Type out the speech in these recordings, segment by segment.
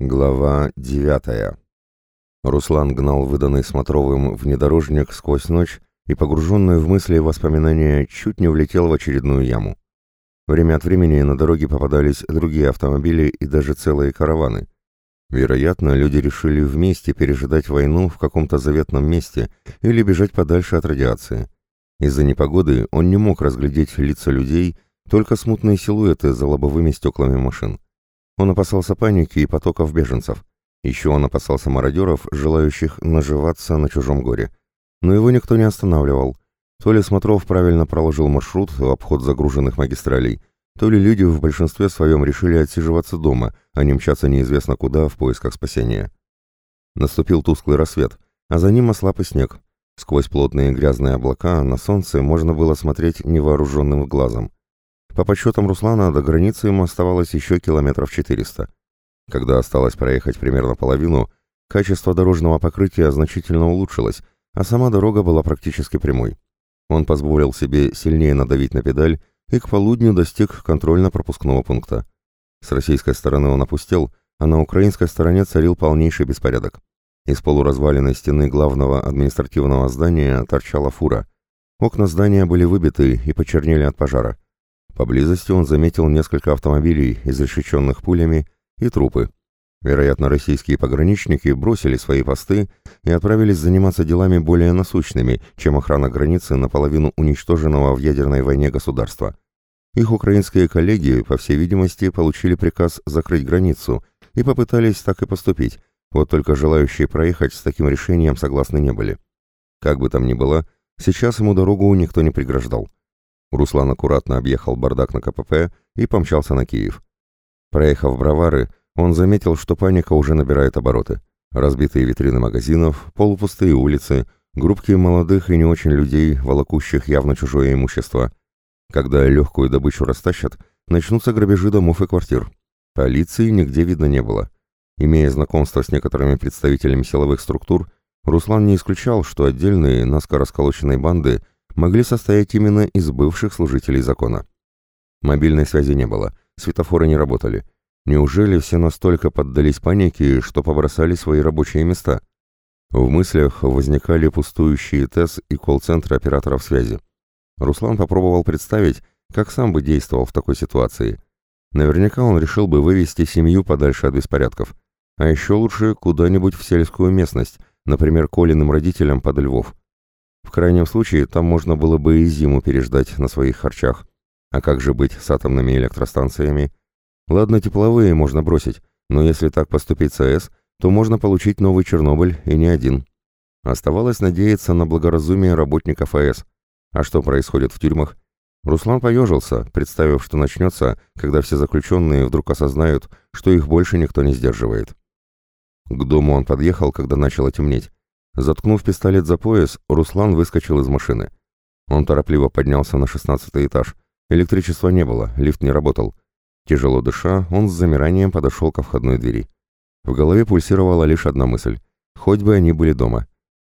Глава девятая. Руслан гнал выданный смотровым внедорожник сквозь ночь и, погруженный в мысли и воспоминания, чуть не влетел в очередную яму. Время от времени на дороге попадались другие автомобили и даже целые караваны. Вероятно, люди решили вместе пережидать войну в каком-то заветном месте или бежать подальше от радиации. Из-за непогоды он не мог разглядеть лица людей, только смутные силуэты за лобовыми стеклами машин. Он опасался паники и потоков беженцев. Еще он опасался мародеров, желающих наживаться на чужом горе. Но его никто не останавливал. То ли Смотров правильно проложил маршрут в обход загруженных магистралей, то ли люди в большинстве своем решили отсиживаться дома, а не мчаться неизвестно куда в поисках спасения. Наступил тусклый рассвет, а за ним ослаб и снег. Сквозь плотные грязные облака на солнце можно было смотреть невооруженным глазом. По подсчетам Руслана, до границы ему оставалось еще километров 400. Когда осталось проехать примерно половину, качество дорожного покрытия значительно улучшилось, а сама дорога была практически прямой. Он позволил себе сильнее надавить на педаль и к полудню достиг контрольно-пропускного пункта. С российской стороны он опустел, а на украинской стороне царил полнейший беспорядок. Из полуразваленной стены главного административного здания торчала фура. Окна здания были выбиты и почернели от пожара. Поблизости он заметил несколько автомобилей, изрешеченных пулями, и трупы. Вероятно, российские пограничники бросили свои посты и отправились заниматься делами более насущными, чем охрана границы наполовину уничтоженного в ядерной войне государства. Их украинские коллеги, по всей видимости, получили приказ закрыть границу и попытались так и поступить, вот только желающие проехать с таким решением согласны не были. Как бы там ни было, сейчас ему дорогу никто не преграждал. Руслан аккуратно объехал бардак на КПП и помчался на Киев. Проехав Бровары, он заметил, что паника уже набирает обороты. Разбитые витрины магазинов, полупустые улицы, группки молодых и не очень людей, волокущих явно чужое имущество. Когда легкую добычу растащат, начнутся грабежи домов и квартир. Полиции нигде видно не было. Имея знакомство с некоторыми представителями силовых структур, Руслан не исключал, что отдельные, наскоро сколоченные банды – могли состоять именно из бывших служителей закона. Мобильной связи не было, светофоры не работали. Неужели все настолько поддались панике, что побросали свои рабочие места? В мыслях возникали пустующие ТЭС и колл-центры операторов связи. Руслан попробовал представить, как сам бы действовал в такой ситуации. Наверняка он решил бы вывести семью подальше от беспорядков. А еще лучше куда-нибудь в сельскую местность, например, Колиным родителям под Львов. В крайнем случае, там можно было бы и зиму переждать на своих харчах. А как же быть с атомными электростанциями? Ладно, тепловые можно бросить, но если так поступить с АЭС, то можно получить новый Чернобыль и не один. Оставалось надеяться на благоразумие работников АЭС. А что происходит в тюрьмах? Руслан поежился, представив, что начнется, когда все заключенные вдруг осознают, что их больше никто не сдерживает. К дому он подъехал, когда начало темнеть. Заткнув пистолет за пояс, Руслан выскочил из машины. Он торопливо поднялся на шестнадцатый этаж. Электричества не было, лифт не работал. Тяжело дыша, он с замиранием подошел ко входной двери. В голове пульсировала лишь одна мысль. Хоть бы они были дома.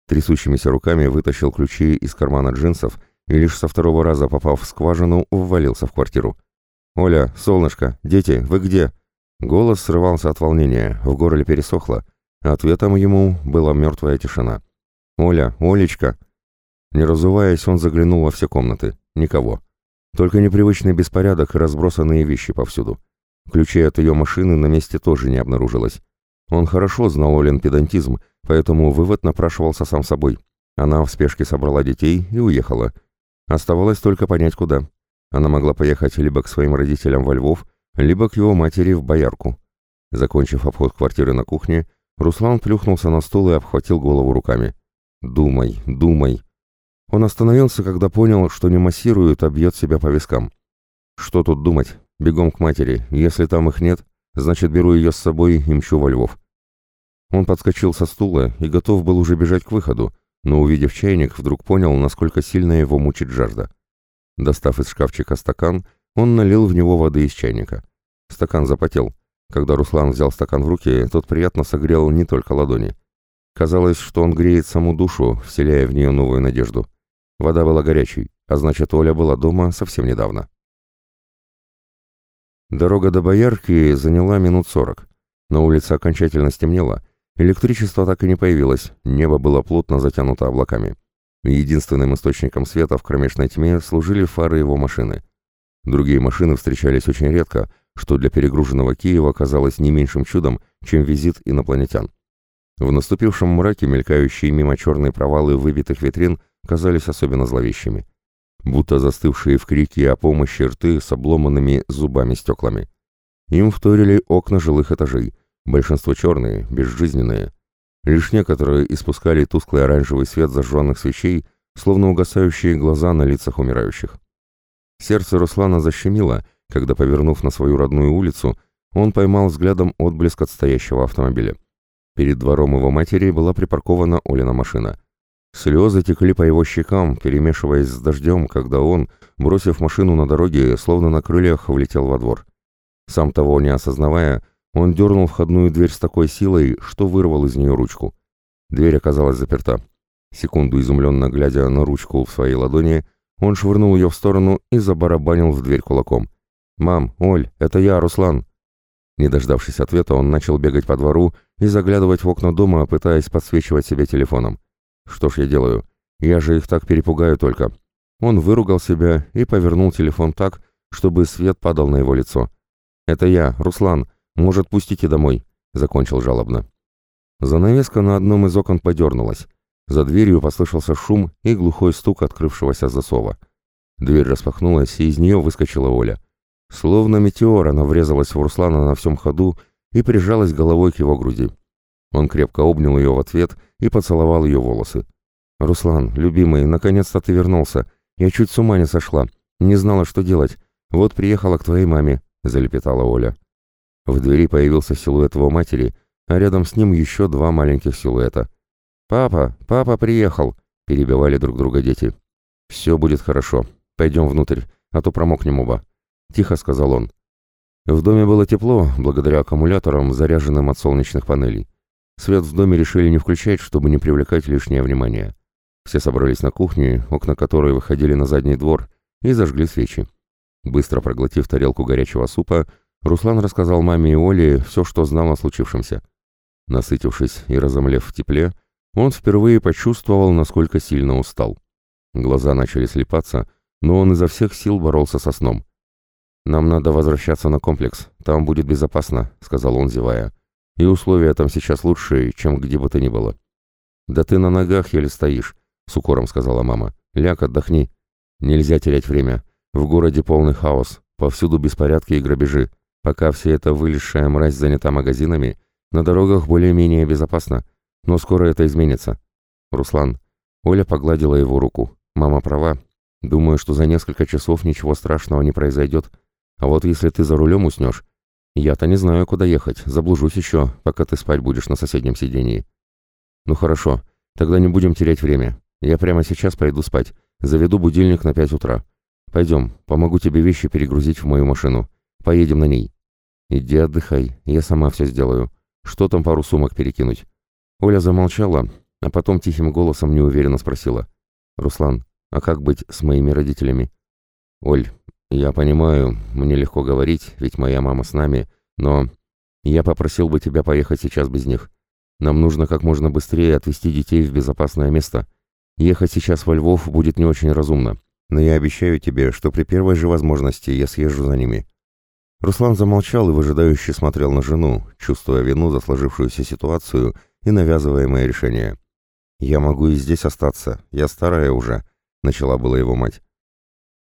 Трясущимися руками вытащил ключи из кармана джинсов и лишь со второго раза, попав в скважину, ввалился в квартиру. «Оля, солнышко, дети, вы где?» Голос срывался от волнения, в горле пересохло. Ответом ему была мертвая тишина. «Оля, Олечка!» Не разуваясь, он заглянул во все комнаты. Никого. Только непривычный беспорядок и разбросанные вещи повсюду. Ключей от ее машины на месте тоже не обнаружилось. Он хорошо знал Олен педантизм, поэтому вывод напрашивался сам собой. Она в спешке собрала детей и уехала. Оставалось только понять, куда. Она могла поехать либо к своим родителям во Львов, либо к его матери в Боярку. Закончив обход квартиры на кухне, Руслан плюхнулся на стол и обхватил голову руками. «Думай, думай». Он остановился, когда понял, что не массирует, а бьет себя по вискам. «Что тут думать? Бегом к матери. Если там их нет, значит, беру ее с собой и мчу во Львов». Он подскочил со стула и готов был уже бежать к выходу, но, увидев чайник, вдруг понял, насколько сильно его мучит жажда. Достав из шкафчика стакан, он налил в него воды из чайника. Стакан запотел. Когда Руслан взял стакан в руки, тот приятно согрел не только ладони. Казалось, что он греет саму душу, вселяя в нее новую надежду. Вода была горячей, а значит, Оля была дома совсем недавно. Дорога до Боярки заняла минут сорок. На улице окончательно стемнело, электричество так и не появилось, небо было плотно затянуто облаками. Единственным источником света в кромешной тьме служили фары его машины. Другие машины встречались очень редко, что для перегруженного Киева казалось не меньшим чудом, чем визит инопланетян. В наступившем мраке мелькающие мимо черные провалы выбитых витрин казались особенно зловещими. Будто застывшие в крике о помощи рты с обломанными зубами-стеклами. Им вторили окна жилых этажей, большинство черные, безжизненные. Лишь некоторые испускали тусклый оранжевый свет зажженных свечей, словно угасающие глаза на лицах умирающих. Сердце Руслана защемило, когда, повернув на свою родную улицу, он поймал взглядом отблеск от стоящего автомобиля. Перед двором его матери была припаркована Олина машина. Слезы текли по его щекам, перемешиваясь с дождем, когда он, бросив машину на дороге, словно на крыльях, влетел во двор. Сам того не осознавая, он дернул входную дверь с такой силой, что вырвал из нее ручку. Дверь оказалась заперта. Секунду изумленно глядя на ручку в своей ладони, он швырнул ее в сторону и забарабанил в дверь кулаком. «Мам, Оль, это я, Руслан!» Не дождавшись ответа, он начал бегать по двору и заглядывать в окна дома, пытаясь подсвечивать себе телефоном. «Что ж я делаю? Я же их так перепугаю только». Он выругал себя и повернул телефон так, чтобы свет падал на его лицо. «Это я, Руслан. Может, пустите домой?» — закончил жалобно. Занавеска на одном из окон подернулась. За дверью послышался шум и глухой стук открывшегося засова. Дверь распахнулась, и из нее выскочила Оля. Словно метеор она врезалась в Руслана на всем ходу и прижалась головой к его груди. Он крепко обнял ее в ответ и поцеловал ее волосы. «Руслан, любимый, наконец-то ты вернулся. Я чуть с ума не сошла. Не знала, что делать. Вот приехала к твоей маме», — залепетала Оля. В двери появился силуэт его матери, а рядом с ним еще два маленьких силуэта. «Папа, папа приехал!» — перебивали друг друга дети. «Все будет хорошо. Пойдем внутрь, а то промокнем оба». — тихо сказал он. В доме было тепло, благодаря аккумуляторам, заряженным от солнечных панелей. Свет в доме решили не включать, чтобы не привлекать лишнее внимание. Все собрались на кухне, окна которой выходили на задний двор, и зажгли свечи. Быстро проглотив тарелку горячего супа, Руслан рассказал маме и Оле все, что знал о случившемся. Насытившись и разомлев в тепле, он впервые почувствовал, насколько сильно устал. Глаза начали слепаться, но он изо всех сил боролся со сном. «Нам надо возвращаться на комплекс, там будет безопасно», — сказал он, зевая. «И условия там сейчас лучшие, чем где бы то ни было». «Да ты на ногах еле стоишь», — с укором сказала мама. «Ляг, отдохни. Нельзя терять время. В городе полный хаос, повсюду беспорядки и грабежи. Пока вся эта вылезшая мразь занята магазинами, на дорогах более-менее безопасно. Но скоро это изменится». «Руслан». Оля погладила его руку. «Мама права. Думаю, что за несколько часов ничего страшного не произойдет». А вот если ты за рулем уснешь, я-то не знаю, куда ехать, заблужусь еще, пока ты спать будешь на соседнем сидении. Ну хорошо, тогда не будем терять время. Я прямо сейчас пойду спать, заведу будильник на пять утра. Пойдем, помогу тебе вещи перегрузить в мою машину. Поедем на ней. Иди отдыхай, я сама все сделаю. Что там пару сумок перекинуть? Оля замолчала, а потом тихим голосом неуверенно спросила. «Руслан, а как быть с моими родителями?» «Оль, «Я понимаю, мне легко говорить, ведь моя мама с нами, но я попросил бы тебя поехать сейчас без них. Нам нужно как можно быстрее отвезти детей в безопасное место. Ехать сейчас во Львов будет не очень разумно, но я обещаю тебе, что при первой же возможности я съезжу за ними». Руслан замолчал и выжидающе смотрел на жену, чувствуя вину за сложившуюся ситуацию и навязываемое решение. «Я могу и здесь остаться, я старая уже», — начала была его мать.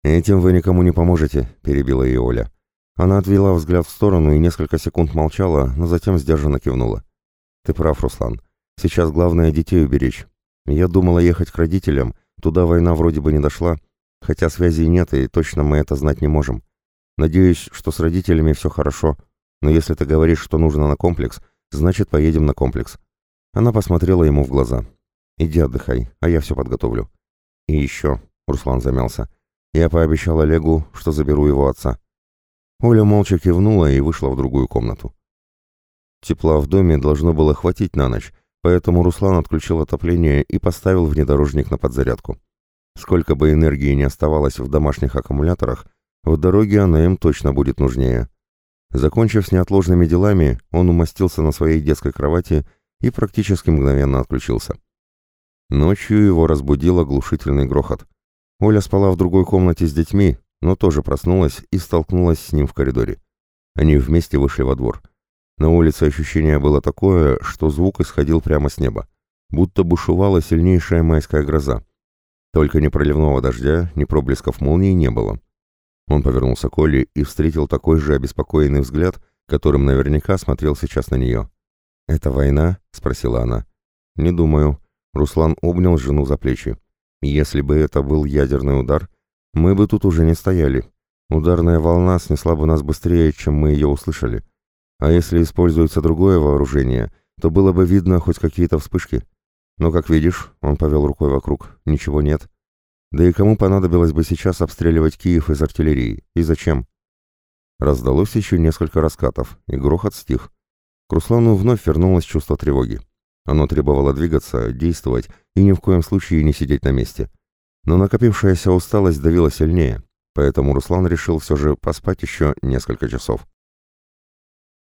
«Этим вы никому не поможете», — перебила ее Оля. Она отвела взгляд в сторону и несколько секунд молчала, но затем сдержанно кивнула. «Ты прав, Руслан. Сейчас главное детей уберечь. Я думала ехать к родителям, туда война вроде бы не дошла, хотя связей нет и точно мы это знать не можем. Надеюсь, что с родителями все хорошо, но если ты говоришь, что нужно на комплекс, значит поедем на комплекс». Она посмотрела ему в глаза. «Иди отдыхай, а я все подготовлю». «И еще», — Руслан замялся, — я пообещал Олегу, что заберу его отца. Оля молча кивнула и вышла в другую комнату. Тепла в доме должно было хватить на ночь, поэтому Руслан отключил отопление и поставил внедорожник на подзарядку. Сколько бы энергии ни оставалось в домашних аккумуляторах, в дороге она им точно будет нужнее. Закончив с неотложными делами, он умостился на своей детской кровати и практически мгновенно отключился. Ночью его разбудил оглушительный грохот. Оля спала в другой комнате с детьми, но тоже проснулась и столкнулась с ним в коридоре. Они вместе вышли во двор. На улице ощущение было такое, что звук исходил прямо с неба, будто бушевала сильнейшая майская гроза. Только ни проливного дождя, ни проблесков молнии не было. Он повернулся к Оле и встретил такой же обеспокоенный взгляд, которым наверняка смотрел сейчас на нее. «Это война?» — спросила она. «Не думаю». Руслан обнял жену за плечи. «Если бы это был ядерный удар, мы бы тут уже не стояли. Ударная волна снесла бы нас быстрее, чем мы ее услышали. А если используется другое вооружение, то было бы видно хоть какие-то вспышки. Но, как видишь, он повел рукой вокруг, ничего нет. Да и кому понадобилось бы сейчас обстреливать Киев из артиллерии? И зачем? Раздалось еще несколько раскатов, и грохот стих. К Руслану вновь вернулось чувство тревоги. Оно требовало двигаться, действовать и ни в коем случае не сидеть на месте. Но накопившаяся усталость давила сильнее, поэтому Руслан решил все же поспать еще несколько часов.